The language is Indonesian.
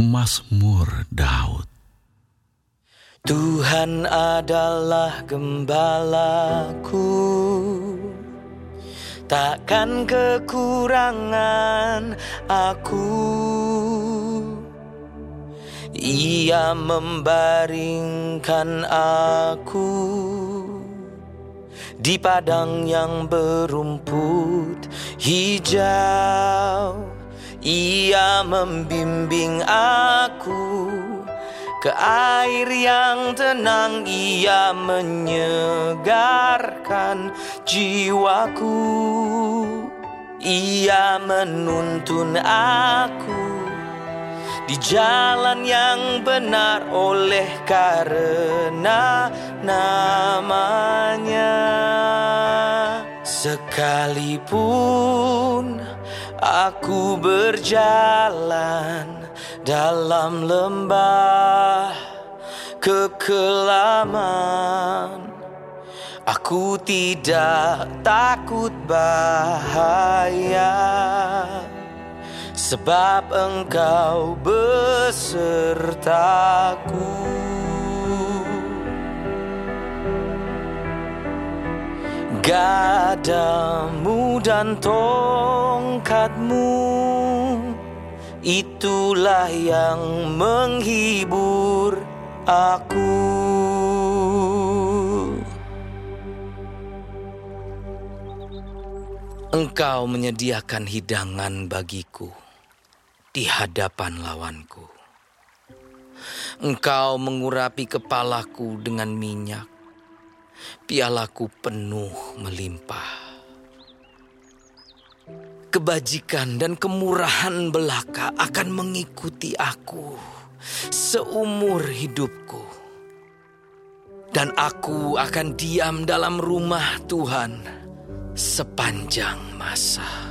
Mazmur Daud. Tuhan adalah gembalaku. Takkan kekurangan aku. Ia membaringkan aku Di padang yang berumput hijau Ia membimbing aku ke air yang tenang. Ia menyegarkan jiwaku. Ia menuntun aku di jalan yang benar oleh karena namanya. Sekalipun aku berjalan dalam lembah kekelaman. Aku tidak takut bahaya Sebab engkau besertaku Gadamu dan tongkatmu Itulah yang menghibur aku Engkau menyediakan hidangan bagiku di hadapan lawanku. Engkau mengurapi kepalaku dengan minyak, pialaku penuh melimpah. Kebajikan dan kemurahan belaka akan mengikuti aku seumur hidupku. Dan aku akan diam dalam rumah Tuhan sepanjang masa.